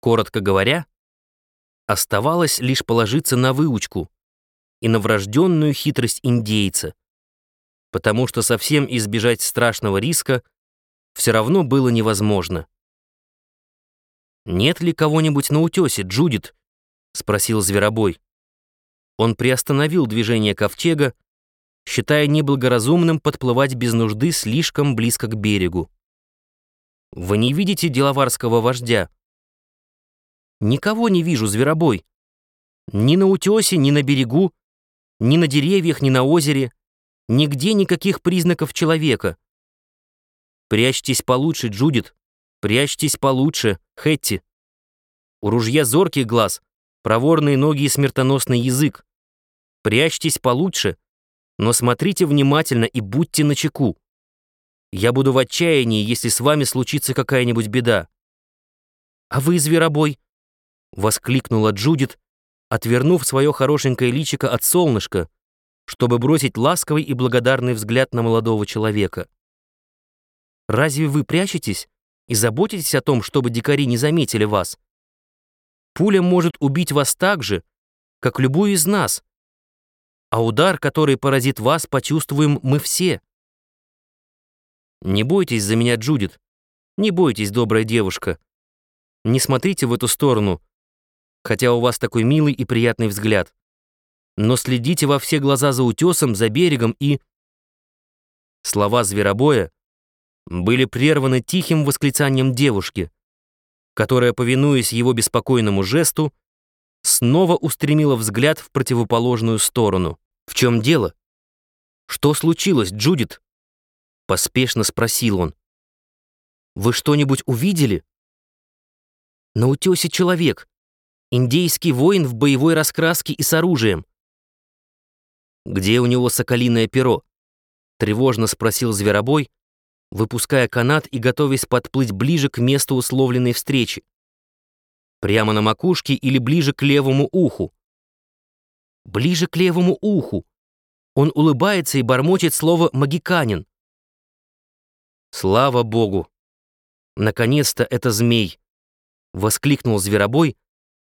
Коротко говоря, оставалось лишь положиться на выучку и на врожденную хитрость индейца, потому что совсем избежать страшного риска все равно было невозможно. «Нет ли кого-нибудь на утесе, Джудит?» — спросил Зверобой. Он приостановил движение ковчега, считая неблагоразумным подплывать без нужды слишком близко к берегу. «Вы не видите деловарского вождя?» «Никого не вижу, Зверобой. Ни на утесе, ни на берегу, ни на деревьях, ни на озере, нигде никаких признаков человека. Прячьтесь получше, Джудит, прячьтесь получше, Хэтти. У ружья зоркий глаз, проворные ноги и смертоносный язык. Прячьтесь получше, но смотрите внимательно и будьте начеку. Я буду в отчаянии, если с вами случится какая-нибудь беда. А вы, зверобой, воскликнула Джудит, отвернув свое хорошенькое личико от солнышка, чтобы бросить ласковый и благодарный взгляд на молодого человека. Разве вы прячетесь и заботитесь о том, чтобы дикари не заметили вас? Пуля может убить вас так же, как любую из нас, а удар, который поразит вас, почувствуем мы все. Не бойтесь за меня, Джудит. Не бойтесь, добрая девушка. Не смотрите в эту сторону, хотя у вас такой милый и приятный взгляд. Но следите во все глаза за утесом, за берегом и... Слова зверобоя были прерваны тихим восклицанием девушки, которая, повинуясь его беспокойному жесту, снова устремила взгляд в противоположную сторону. «В чем дело? Что случилось, Джудит?» Поспешно спросил он. «Вы что-нибудь увидели?» «На утесе человек. Индейский воин в боевой раскраске и с оружием». «Где у него соколиное перо?» Тревожно спросил Зверобой, выпуская канат и готовясь подплыть ближе к месту условленной встречи. Прямо на макушке или ближе к левому уху? Ближе к левому уху. Он улыбается и бормочет слово «магиканин». Слава богу! Наконец-то это змей! Воскликнул зверобой,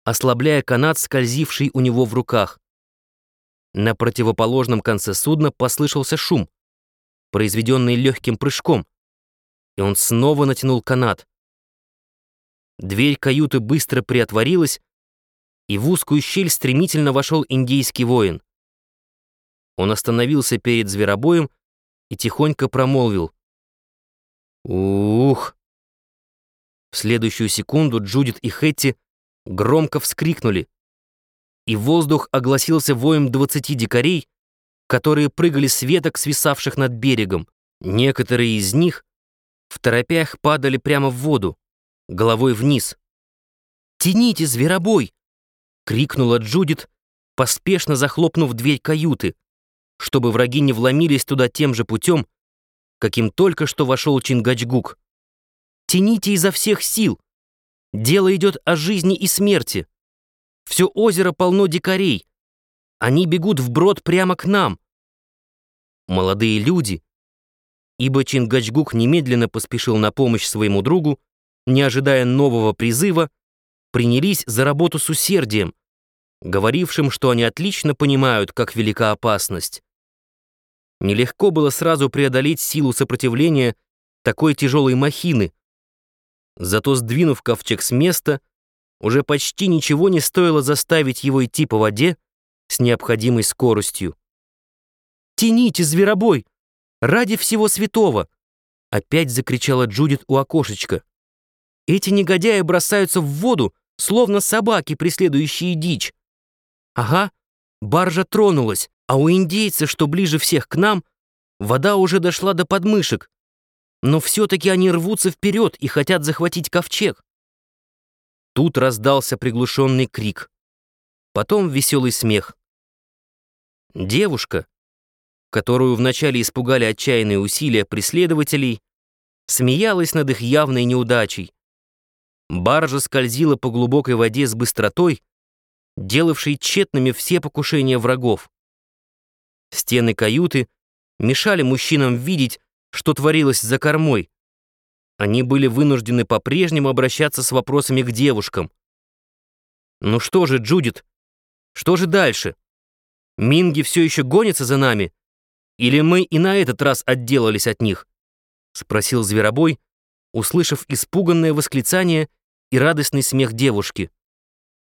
ослабляя канат, скользивший у него в руках. На противоположном конце судна послышался шум, произведенный легким прыжком и он снова натянул канат. Дверь каюты быстро приотворилась, и в узкую щель стремительно вошел индийский воин. Он остановился перед зверобоем и тихонько промолвил. «Ух!» В следующую секунду Джудит и Хэтти громко вскрикнули, и воздух огласился воем двадцати дикарей, которые прыгали с веток, свисавших над берегом. Некоторые из них в торопях падали прямо в воду, головой вниз. «Тяните, зверобой!» — крикнула Джудит, поспешно захлопнув дверь каюты, чтобы враги не вломились туда тем же путем, каким только что вошел Чингачгук. «Тяните изо всех сил! Дело идет о жизни и смерти. Все озеро полно дикарей. Они бегут вброд прямо к нам. Молодые люди, ибо Чингачгук немедленно поспешил на помощь своему другу, не ожидая нового призыва, принялись за работу с усердием, говорившим, что они отлично понимают, как велика опасность. Нелегко было сразу преодолеть силу сопротивления такой тяжелой махины. Зато, сдвинув ковчег с места, уже почти ничего не стоило заставить его идти по воде с необходимой скоростью. «Тяните, зверобой!» Ради всего святого!» Опять закричала Джудит у окошечка. «Эти негодяи бросаются в воду, словно собаки, преследующие дичь. Ага, баржа тронулась, а у индейца, что ближе всех к нам, вода уже дошла до подмышек. Но все-таки они рвутся вперед и хотят захватить ковчег. Тут раздался приглушенный крик. Потом веселый смех. Девушка, которую вначале испугали отчаянные усилия преследователей, смеялась над их явной неудачей. Баржа скользила по глубокой воде с быстротой, делавшей тщетными все покушения врагов. Стены каюты мешали мужчинам видеть, что творилось за кормой. Они были вынуждены по-прежнему обращаться с вопросами к девушкам — «Ну что же, Джудит, что же дальше? Минги все еще гонятся за нами? Или мы и на этот раз отделались от них?» — спросил Зверобой, услышав испуганное восклицание и радостный смех девушки.